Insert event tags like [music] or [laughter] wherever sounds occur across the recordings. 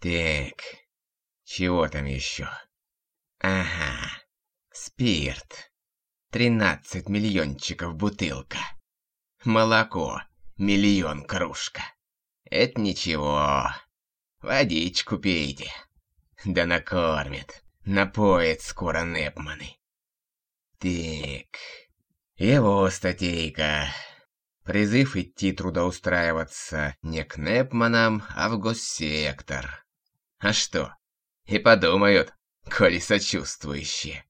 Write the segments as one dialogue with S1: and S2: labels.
S1: Так, чего там еще? Ага, спирт. 13 миллиончиков бутылка. Молоко. Миллион кружка. Это ничего. Водичку пейте. Да накормят. Напоят скоро Непманы. Так. Его статейка. Призыв идти трудоустраиваться не к Непманам, а в госсектор. А что? И подумают, коли сочувствующие.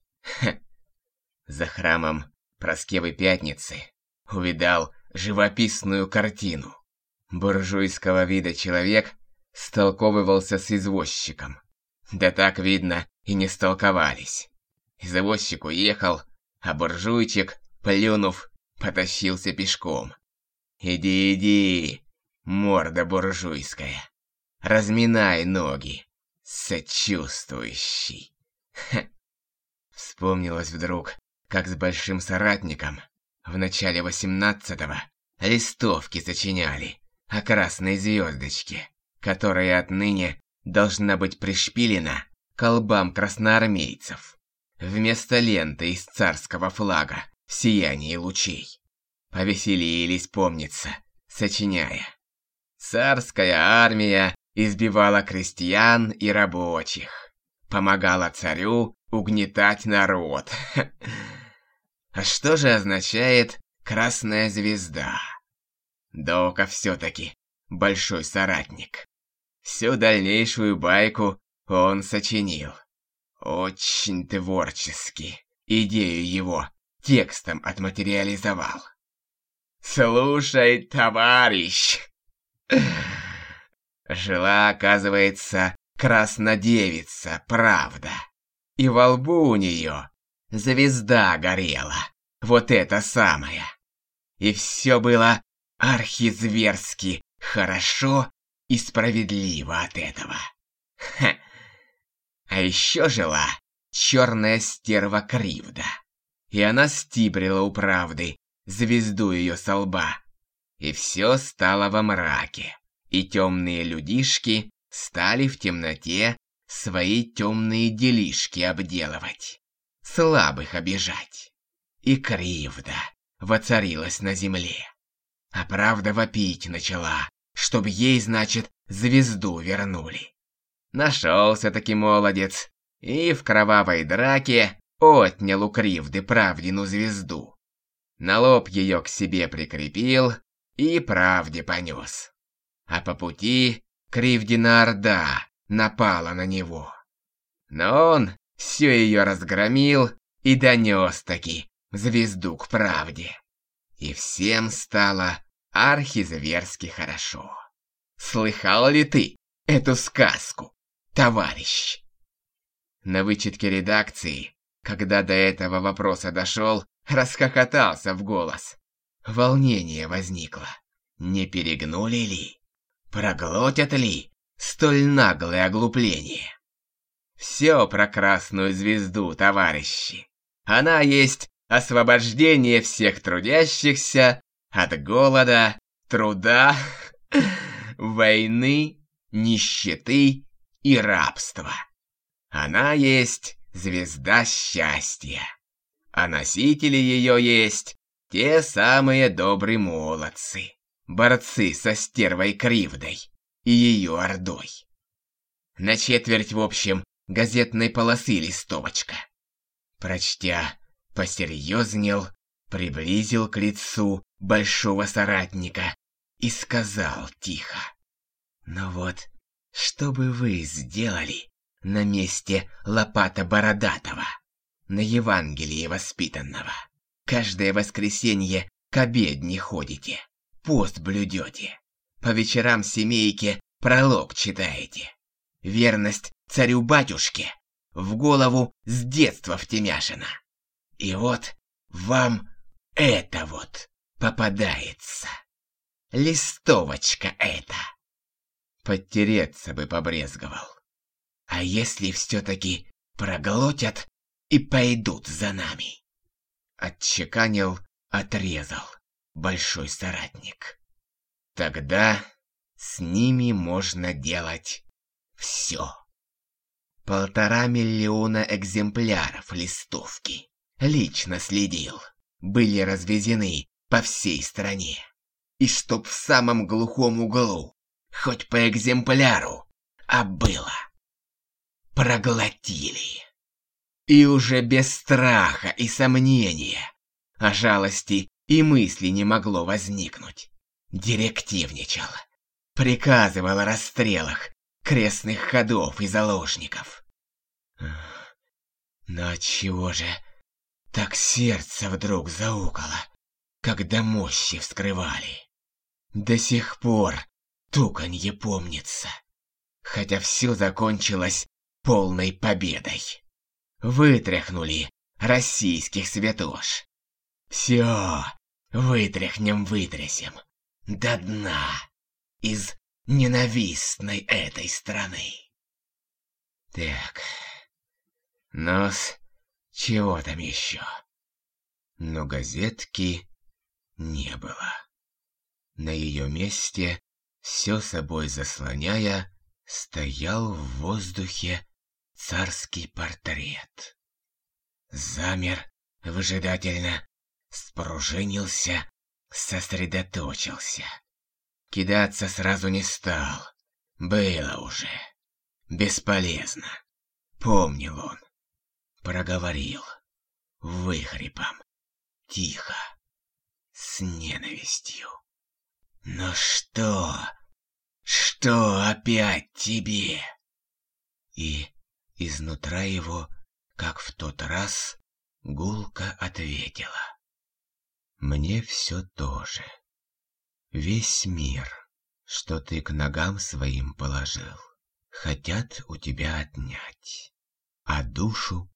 S1: За храмом Проскевы Пятницы увидал живописную картину. Буржуйского вида человек столковывался с извозчиком. Да так видно, и не столковались. Извозчик уехал, а буржуйчик, плюнув, потащился пешком. Иди, иди, морда буржуйская. Разминай ноги, сочувствующий. Ха. Вспомнилось вдруг, как с большим соратником в начале восемнадцатого листовки сочиняли о красной звездочке, которая отныне должна быть пришпилена к колбам красноармейцев вместо ленты из царского флага в сиянии лучей. Повеселились, помнится, сочиняя. Царская армия избивала крестьян и рабочих, помогала царю угнетать народ. [laughs] А что же означает красная звезда? Дока все-таки большой соратник. Всю дальнейшую байку он сочинил. Очень творчески. Идею его текстом отматериализовал. «Слушай, товарищ!» [laughs] Жила, оказывается, краснодевица, правда. И во лбу у нее звезда горела. Вот это самое. И все было архизверски хорошо и справедливо от этого. Ха. А еще жила черная стерва Кривда. И она стибрила у правды звезду ее со лба. И все стало во мраке. И темные людишки стали в темноте свои темные делишки обделывать. Слабых обижать. И кривда воцарилась на земле. А правда вопить начала, чтоб ей, значит, звезду вернули. Нашелся-таки молодец, и в кровавой драке отнял у Кривды правдину звезду. На лоб ее к себе прикрепил и правде понес. А по пути Кривдина Орда напала на него. Но он все ее разгромил и донес таки звезду к правде. И всем стало архизверски хорошо. Слыхал ли ты эту сказку, товарищ? На вычетке редакции, когда до этого вопроса дошел, расхохотался в голос. Волнение возникло. Не перегнули ли? Проглотят ли столь наглое оглупление? Все про красную звезду, товарищи. Она есть освобождение всех трудящихся от голода, труда, [laughs] войны, нищеты и рабства. Она есть звезда счастья а носители ее есть те самые добрые молодцы, борцы со стервой Кривдой и ее ордой. На четверть, в общем, газетной полосы листовочка. Прочтя, посерьезнел, приблизил к лицу большого соратника и сказал тихо. «Ну вот, что бы вы сделали на месте Лопата Бородатого?» на Евангелие воспитанного. Каждое воскресенье к обедне ходите, пост блюдете, по вечерам семейке пролог читаете. Верность царю-батюшке в голову с детства втемяшена. И вот вам это вот попадается. Листовочка эта. Подтереться бы побрезговал. А если все-таки проглотят и пойдут за нами. Отчеканил, отрезал большой соратник. Тогда с ними можно делать все. Полтора миллиона экземпляров листовки. Лично следил. Были развезены по всей стране. И чтоб в самом глухом углу, хоть по экземпляру, а было. Проглотили. И уже без страха и сомнения, о жалости и мысли не могло возникнуть. Директивничал. Приказывал о расстрелах крестных ходов и заложников. Но чего же так сердце вдруг заукало, когда мощи вскрывали? До сих пор туканье помнится, хотя все закончилось полной победой. Вытряхнули российских святош. Все, вытряхнем, вытрясем до дна из ненавистной этой страны. Так, ну чего там еще? Но газетки не было. На ее месте, все собой заслоняя, стоял в воздухе царский портрет. Замер выжидательно, спружинился, сосредоточился. Кидаться сразу не стал. Было уже. Бесполезно. Помнил он. Проговорил. Выхрипом. Тихо. С ненавистью. Но что? Что опять тебе? И изнутра его, как в тот раз, гулко ответила. Мне все тоже. Весь мир, что ты к ногам своим положил, хотят у тебя отнять, а душу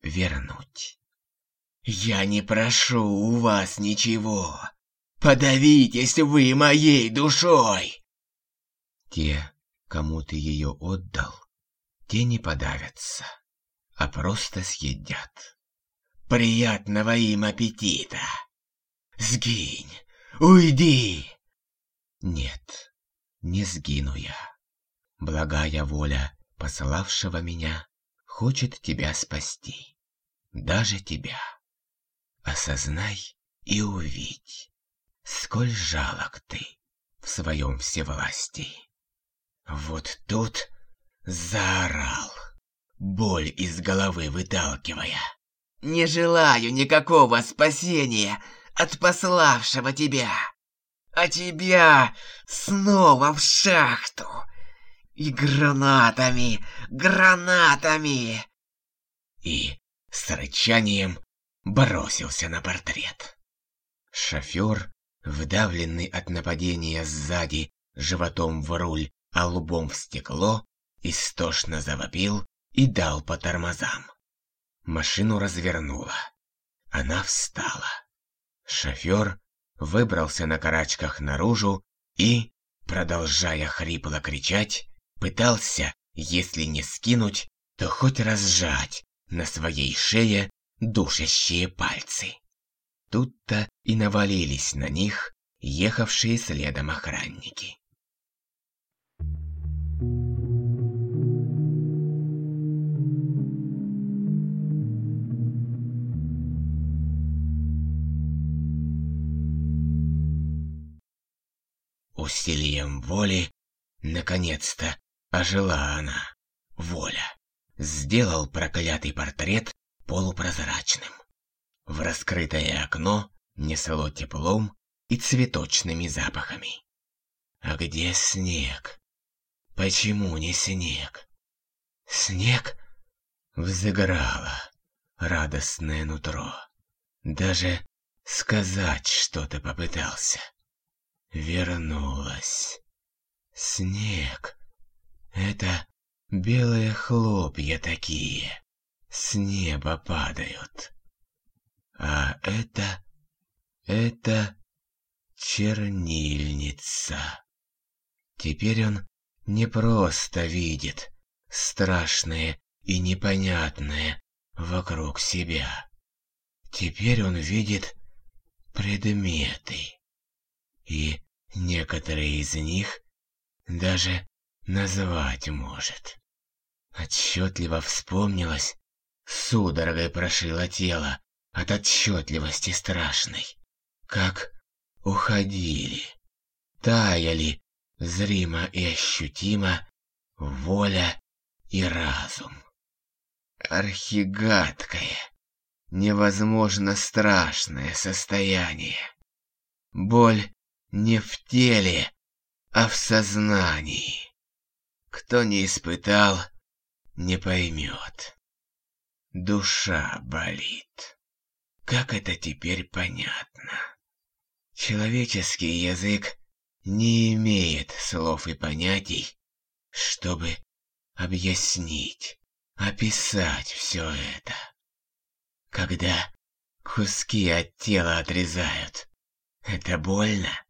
S1: вернуть. Я не прошу у вас ничего. Подавитесь вы моей душой. Те, кому ты ее отдал, те не подавятся, а просто съедят. Приятного им аппетита! Сгинь! Уйди! Нет, не сгину я. Благая воля посылавшего меня хочет тебя спасти. Даже тебя. Осознай и увидь, сколь жалок ты в своем всевластии. Вот тут заорал, боль из головы выталкивая. Не желаю никакого спасения от пославшего тебя, а тебя снова в шахту и гранатами, гранатами!» И с рычанием бросился на портрет. Шофер, вдавленный от нападения сзади животом в руль, а лбом в стекло, истошно завопил и дал по тормозам. Машину развернуло. Она встала. Шофер выбрался на карачках наружу и, продолжая хрипло кричать, пытался, если не скинуть, то хоть разжать на своей шее душащие пальцы. Тут-то и навалились на них ехавшие следом охранники. Усилием воли, наконец-то, ожила она. Воля. Сделал проклятый портрет полупрозрачным. В раскрытое окно несло теплом и цветочными запахами. А где снег? Почему не снег? Снег взыграло радостное нутро. Даже сказать что-то попытался вернулась. Снег. Это белые хлопья такие. С неба падают. А это... это... чернильница. Теперь он не просто видит страшное и непонятное вокруг себя. Теперь он видит предметы. И Некоторые из них даже назвать может. Отчетливо вспомнилось, судорогой прошило тело от отчетливости страшной. Как уходили, таяли зримо и ощутимо воля и разум. Архигадкое, невозможно страшное состояние. Боль не в теле, а в сознании. Кто не испытал, не поймет. Душа болит. Как это теперь понятно? Человеческий язык не имеет слов и понятий, чтобы объяснить, описать все это. Когда куски от тела отрезают, это больно?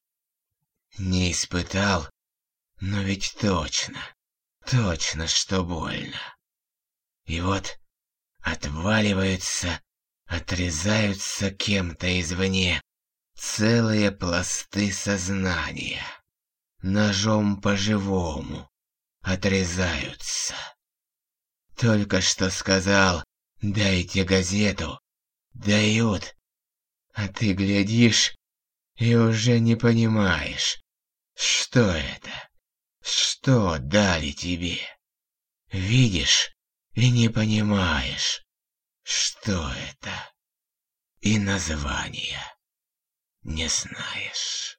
S1: Не испытал, но ведь точно, точно, что больно. И вот отваливаются, отрезаются кем-то извне целые пласты сознания. Ножом по-живому отрезаются. Только что сказал, дайте газету. Дают. А ты глядишь и уже не понимаешь, что это, что дали тебе. Видишь и не понимаешь, что это. И название не знаешь.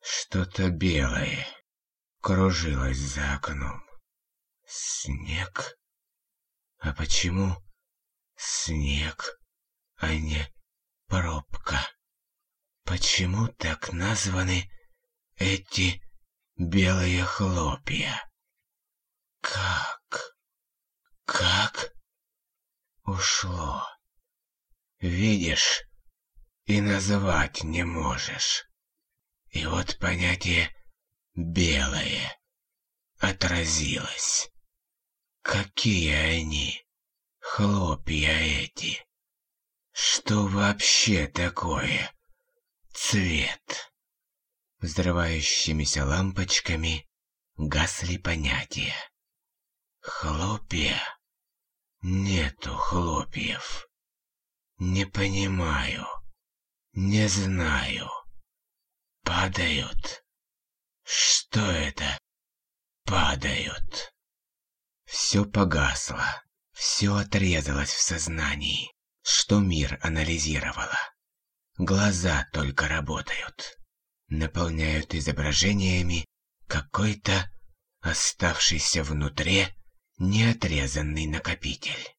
S1: Что-то белое кружилось за окном. Снег? А почему снег, а не пробка? Почему так названы эти белые хлопья? Как? Как? Ушло. Видишь, и назвать не можешь. И вот понятие «белое» отразилось. Какие они, хлопья эти? Что вообще такое цвет? Взрывающимися лампочками гасли понятия. Хлопья? Нету хлопьев. Не понимаю, не знаю падают. Что это? Падают. Все погасло, все отрезалось в сознании, что мир анализировала. Глаза только работают, наполняют изображениями какой-то оставшийся внутри неотрезанный накопитель.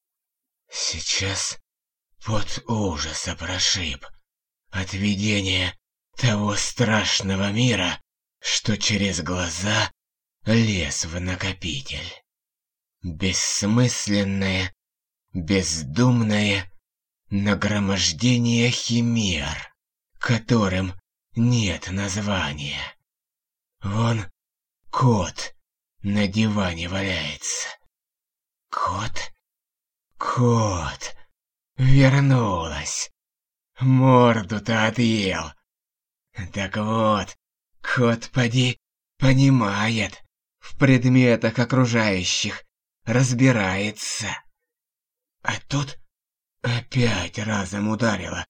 S1: Сейчас под ужаса прошиб от видения того страшного мира, что через глаза лез в накопитель. Бессмысленное, бездумное нагромождение химер, которым нет названия. Вон кот на диване валяется. Кот? Кот! Вернулась. Морду-то отъел. Так вот, кот поди понимает в предметах окружающих, разбирается. А тут опять разом ударило,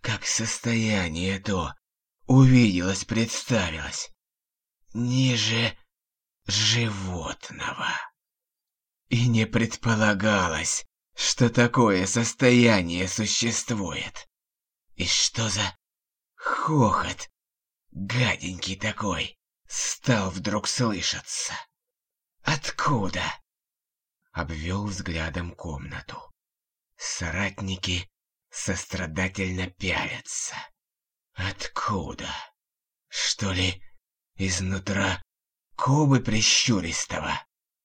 S1: как состояние то увиделось, представилось. Ниже животного. И не предполагалось, что такое состояние существует. И что за Хохот, гаденький такой, стал вдруг слышаться. Откуда? Обвел взглядом комнату. Соратники сострадательно пялятся. Откуда? Что ли, изнутра кубы прищуристого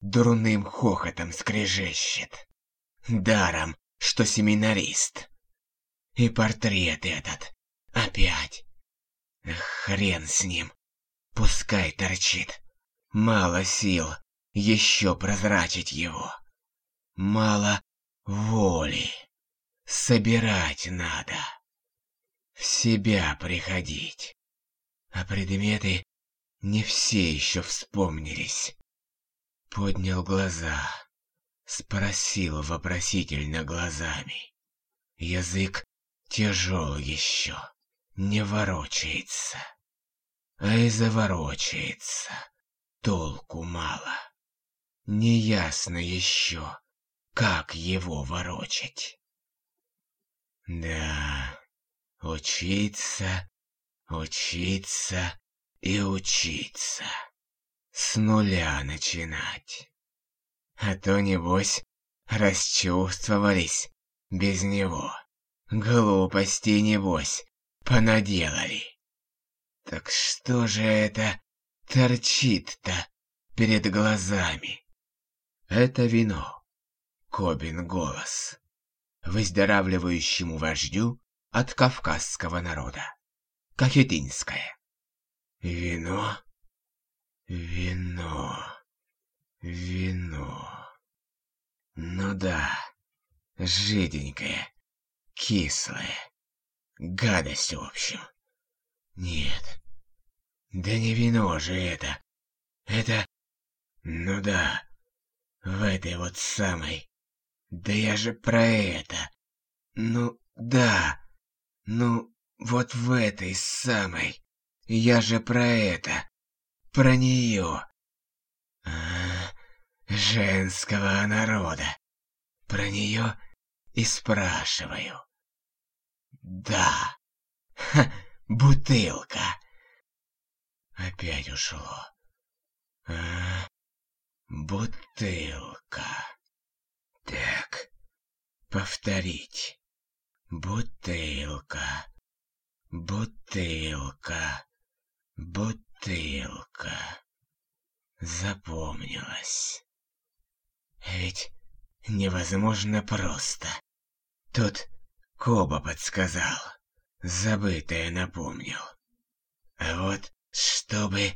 S1: дурным хохотом скрежещет? Даром, что семинарист. И портрет этот Опять. Хрен с ним. Пускай торчит. Мало сил еще прозрачить его. Мало воли. Собирать надо. В себя приходить. А предметы не все еще вспомнились. Поднял глаза. Спросил вопросительно глазами. Язык тяжел еще, не ворочается. А и заворочается, толку мало. Неясно еще, как его ворочать. Да, учиться, учиться и учиться. С нуля начинать. А то, небось, расчувствовались без него. Глупостей, небось, понаделали. Так что же это торчит-то перед глазами? Это вино. Кобин голос. Выздоравливающему вождю от кавказского народа. Кахетинское. Вино? Вино. Вино. Ну да, жиденькое, кислое. Гадость, в общем. Нет. Да не вино же это. Это... Ну да, в этой вот самой. Да я же про это. Ну, да. Ну, вот в этой самой. Я же про это. Про нее. А, женского народа. Про нее и спрашиваю. Да. Ха, бутылка. Опять ушло. А, бутылка. Так, повторить. Бутылка. Бутылка. Бутылка. Запомнилась. Ведь невозможно просто. Тут Коба подсказал. Забытое напомнил. А вот чтобы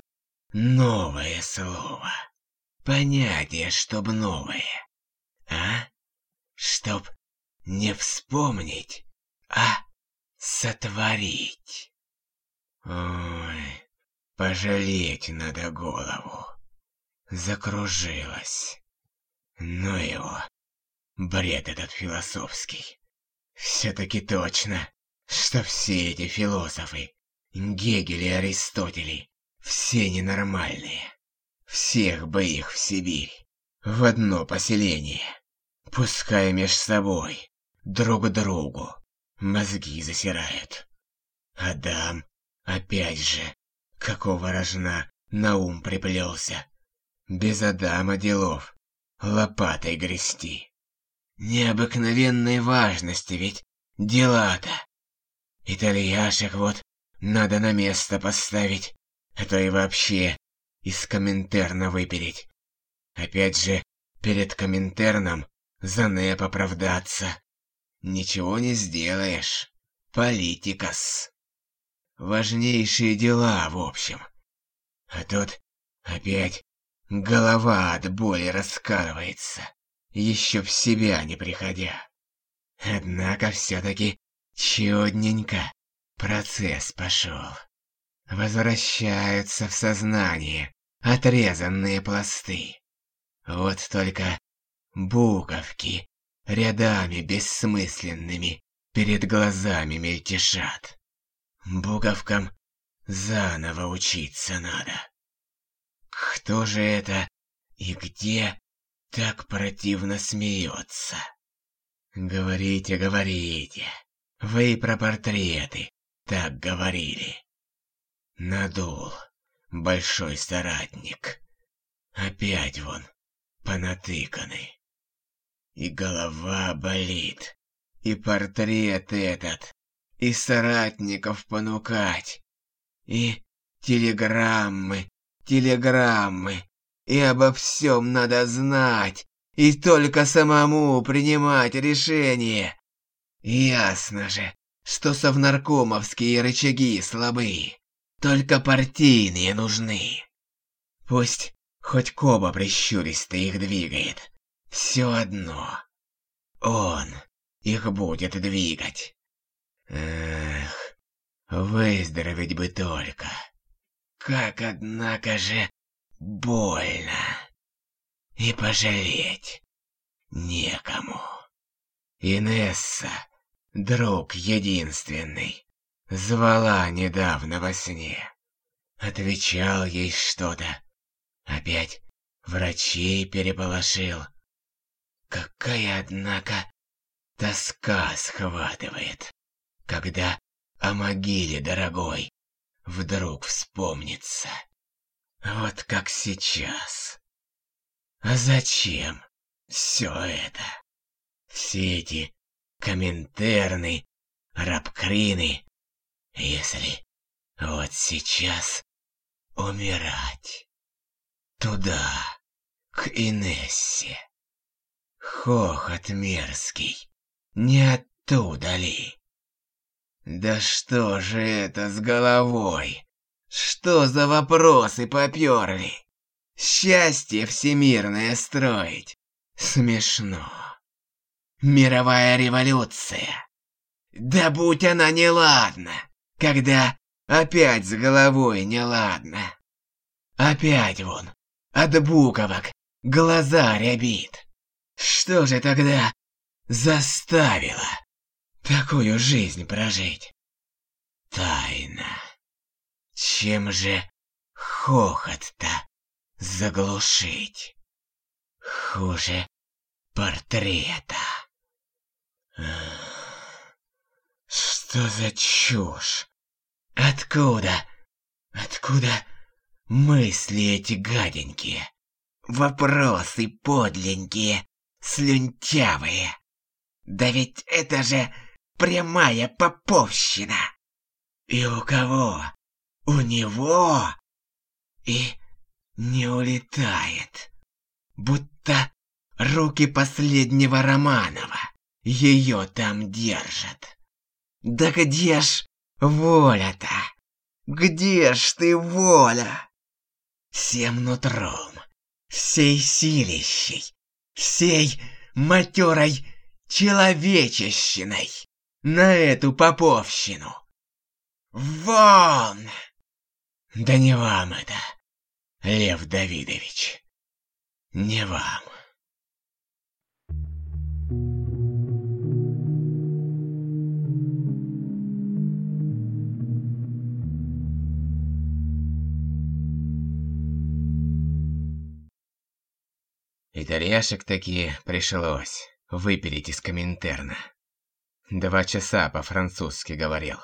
S1: новое слово. Понятие, чтоб новое. А? Чтоб не вспомнить, а сотворить. Ой, Пожалеть надо голову. Закружилась. Ну его. Бред этот философский. Все-таки точно, что все эти философы, Гегель и Аристотели, все ненормальные. Всех бы их в Сибирь, в одно поселение. Пускай меж собой, друг другу, мозги засирают. Адам, опять же, Какого рожна на ум приплелся? Без Адама делов. Лопатой грести. Необыкновенной важности ведь дела-то. Итальяшек вот надо на место поставить, а то и вообще из Коминтерна выпереть. Опять же, перед Коминтерном за НЭП оправдаться. Ничего не сделаешь. Политикас важнейшие дела, в общем. А тут опять голова от боли раскалывается, еще в себя не приходя. Однако все-таки чудненько процесс пошел. Возвращаются в сознание отрезанные пласты. Вот только буковки рядами бессмысленными перед глазами мельтешат. Буковкам заново учиться надо. Кто же это и где так противно смеется? Говорите, говорите. Вы про портреты так говорили. Надул большой соратник. Опять вон понатыканы. И голова болит, и портрет этот и соратников понукать. И телеграммы, телеграммы, и обо всем надо знать, и только самому принимать решение. Ясно же, что совнаркомовские рычаги слабы, только партийные нужны. Пусть Хоть Коба прищуристо их двигает. Все одно. Он их будет двигать. Эх, выздороветь бы только. Как, однако же, больно. И пожалеть некому. Инесса, друг единственный, звала недавно во сне. Отвечал ей что-то. Опять врачей переполошил. Какая, однако, тоска схватывает, когда о могиле дорогой вдруг вспомнится. Вот как сейчас. А зачем все это? Все эти комментерны, рабкрины, если вот сейчас умирать. Туда, к Инессе. Хохот мерзкий, не оттуда ли? Да что же это с головой? Что за вопросы поперли? Счастье всемирное строить? Смешно. Мировая революция. Да будь она неладна, когда опять с головой неладно. Опять вон, от буковок глаза рябит. Что же тогда заставило такую жизнь прожить? Тайна. Чем же хохот-то заглушить? Хуже портрета. Что за чушь? Откуда? Откуда мысли эти гаденькие? Вопросы подленькие, слюнтявые. Да ведь это же прямая поповщина. И у кого? У него? И не улетает. Будто руки последнего Романова ее там держат. Да где ж воля-то? Где ж ты воля? Всем нутром, всей силищей, всей матерой человечещиной на эту поповщину. Вон! Да не вам это, Лев Давидович, не вам. Итальяшек таки пришлось выпилить из Коминтерна. Два часа по-французски говорил.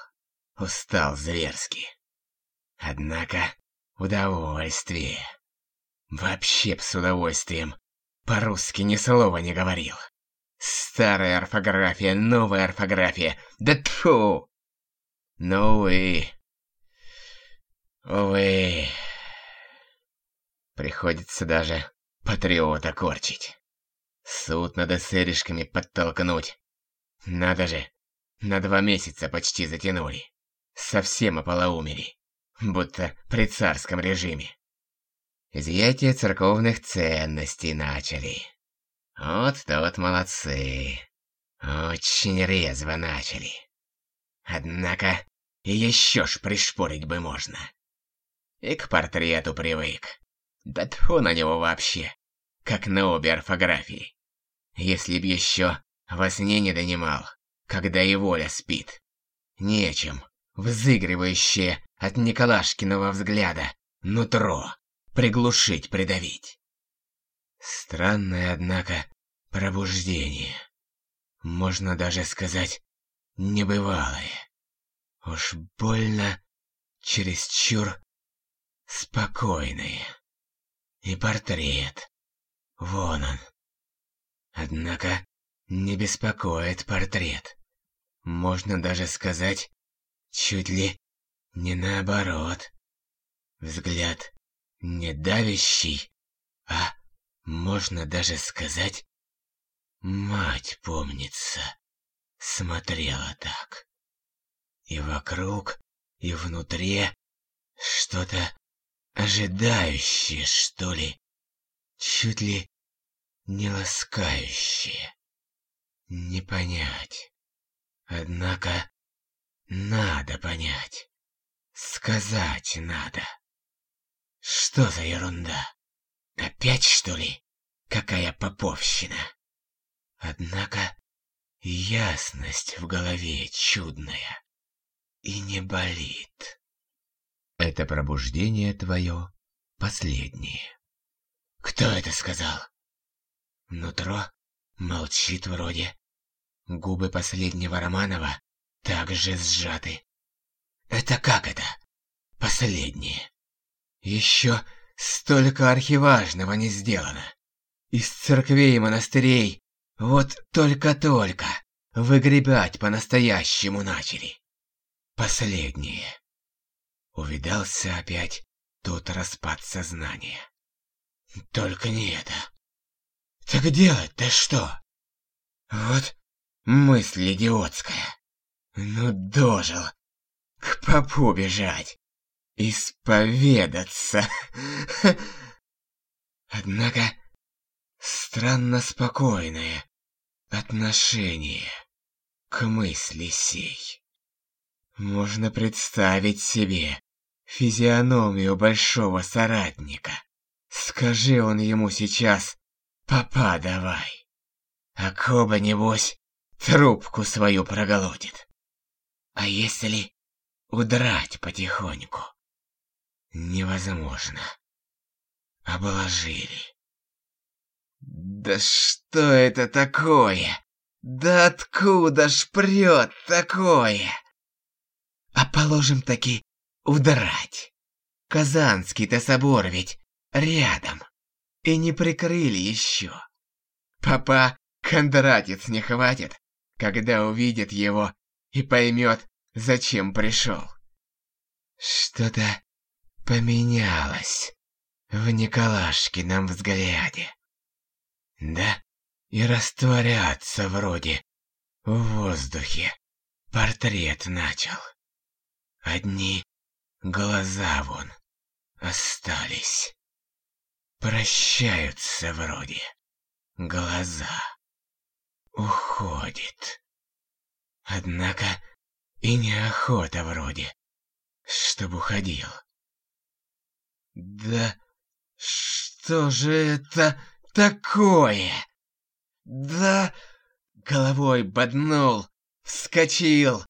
S1: Устал зверски. Однако удовольствие. Вообще с удовольствием. По-русски ни слова не говорил. Старая орфография, новая орфография. Да тьфу! Ну, увы. Увы. Приходится даже патриота корчить. Суд над эсеришками подтолкнуть. Надо же, на два месяца почти затянули. Совсем ополоумели, будто при царском режиме. Изъятие церковных ценностей начали. Вот тот молодцы. Очень резво начали. Однако, еще ж пришпорить бы можно. И к портрету привык. Да тьфу на него вообще, как на обе орфографии. Если б еще во сне не донимал, когда и воля спит. Нечем, взыгрывающее от Николашкиного взгляда, нутро, приглушить, придавить. Странное, однако, пробуждение. Можно даже сказать, небывалое. Уж больно, чересчур спокойное. И портрет. Вон он. Однако не беспокоит портрет. Можно даже сказать, чуть ли не наоборот. Взгляд не давящий, а можно даже сказать, мать помнится, смотрела так. И вокруг, и внутри что-то ожидающее, что ли, чуть ли не ласкающие. Не понять. Однако надо понять. Сказать надо. Что за ерунда? Опять, что ли? Какая поповщина? Однако ясность в голове чудная и не болит. Это пробуждение твое последнее. Кто это сказал? Нутро молчит вроде. Губы последнего Романова также сжаты. Это как это? Последнее. Еще столько архиважного не сделано. Из церквей и монастырей вот только-только выгребать по-настоящему начали. Последнее. Увидался опять тот распад сознания. Только не это. Так делать-то что? Вот мысль идиотская. Ну, дожил. К попу бежать. Исповедаться. [laughs] Однако, странно спокойное отношение к мысли сей. Можно представить себе физиономию большого соратника. Скажи он ему сейчас «Папа, давай!» А Коба, небось, трубку свою проголодит. А если удрать потихоньку? Невозможно. Обложили. Да что это такое? Да откуда ж прет такое? А положим таки удрать. Казанский-то собор ведь рядом. И не прикрыли еще. Папа Кондратец не хватит, когда увидит его и поймет, зачем пришел. Что-то поменялось в Николашкином взгляде. Да, и растворяться вроде в воздухе портрет начал. Одни глаза вон остались. Прощаются вроде глаза. Уходит. Однако и неохота вроде, чтоб уходил. Да что же это такое? Да головой боднул, вскочил.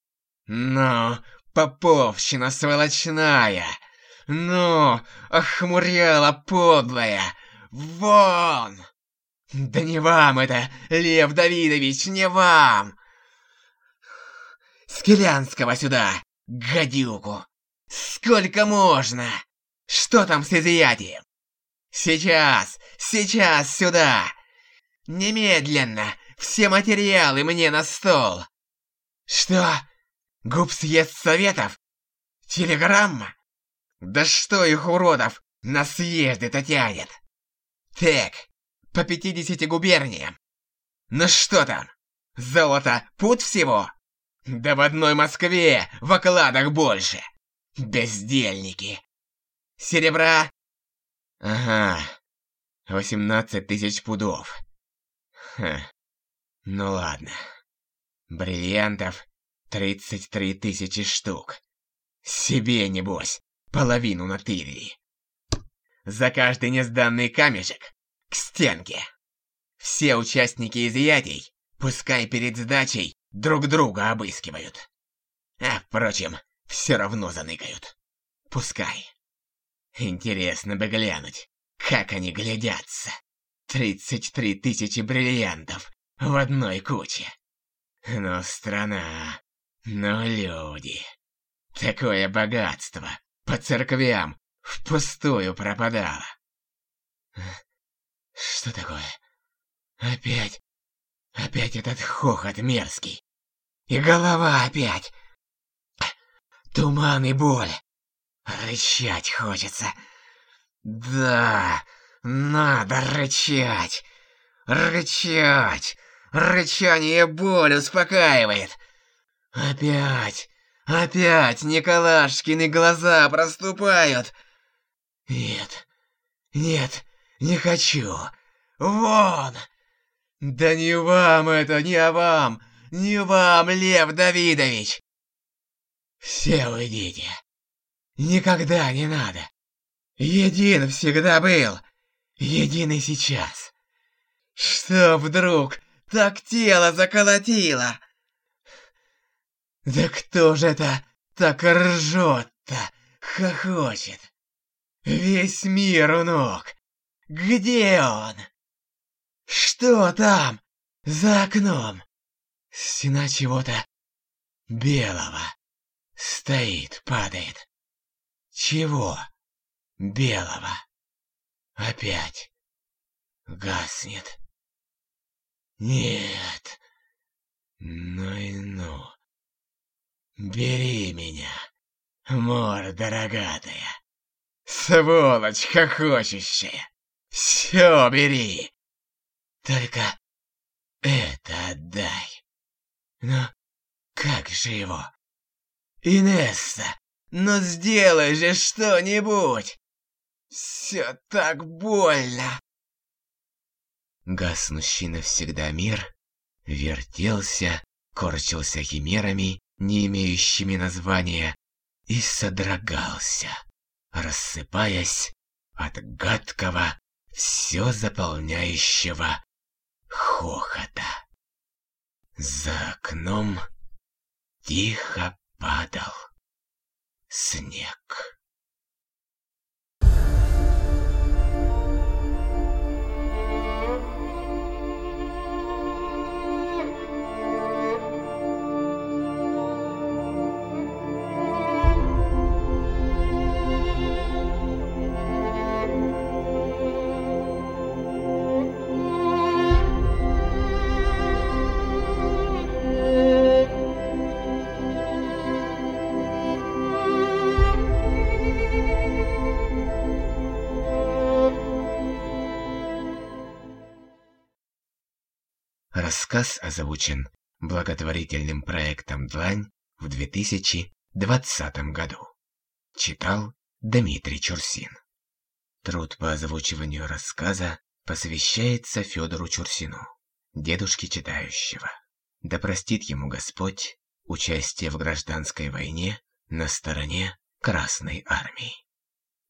S1: Но поповщина сволочная. Ну, охмурела подлая. Вон! Да не вам это, Лев Давидович, не вам! Скелянского сюда, гадюку! Сколько можно? Что там с изъятием? Сейчас, сейчас сюда! Немедленно! Все материалы мне на стол! Что? Губ съезд советов? Телеграмма? Да что их уродов на съезды-то тянет? Так, по 50 губерниям. Ну что там? Золото пут всего? Да в одной Москве в окладах больше. Бездельники. Серебра? Ага. 18 тысяч пудов. Ха. Ну ладно. Бриллиантов 33 тысячи штук. Себе, небось, половину натырили. За каждый несданный камешек к стенке. Все участники изъятий, пускай перед сдачей, друг друга обыскивают. А, впрочем, все равно заныкают. Пускай. Интересно бы глянуть, как они глядятся. 33 тысячи бриллиантов в одной куче. Но страна, но люди. Такое богатство по церквям впустую пропадало. Что такое? Опять, опять этот хохот мерзкий. И голова опять. Туман и боль. Рычать хочется. Да, надо рычать. Рычать. Рычание боль успокаивает. Опять, опять Николашкины глаза проступают. Нет, нет, Не хочу! Вон! Да не вам это, не вам! Не вам, Лев Давидович! Все уйдите! Никогда не надо! Един всегда был! Един и сейчас! Что вдруг так тело заколотило? Да кто же это так ржет-то, хохочет? Весь мир у ног! Где он? Что там? За окном? Стена чего-то белого. Стоит, падает. Чего? Белого. Опять. Гаснет. Нет. Ну и ну. Бери меня, морда рогатая. Сволочь хохочущая. Все бери. Только это отдай. Но как же его? Инесса, ну сделай же что-нибудь. Все так больно. Гаснущий навсегда мир вертелся, корчился химерами, не имеющими названия, и содрогался, рассыпаясь от гадкого, все заполняющего хохота. За окном тихо падал снег. Рассказ озвучен благотворительным проектом «Длань» в 2020 году. Читал Дмитрий Чурсин. Труд по озвучиванию рассказа посвящается Федору Чурсину, дедушке читающего. Да простит ему Господь участие в гражданской войне на стороне Красной Армии.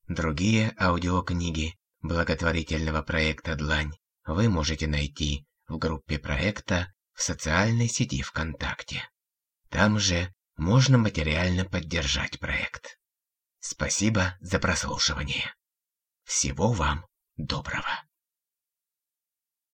S1: Другие аудиокниги благотворительного проекта «Длань» вы можете найти в группе проекта в социальной сети ВКонтакте. Там же можно материально поддержать проект. Спасибо за прослушивание. Всего вам доброго.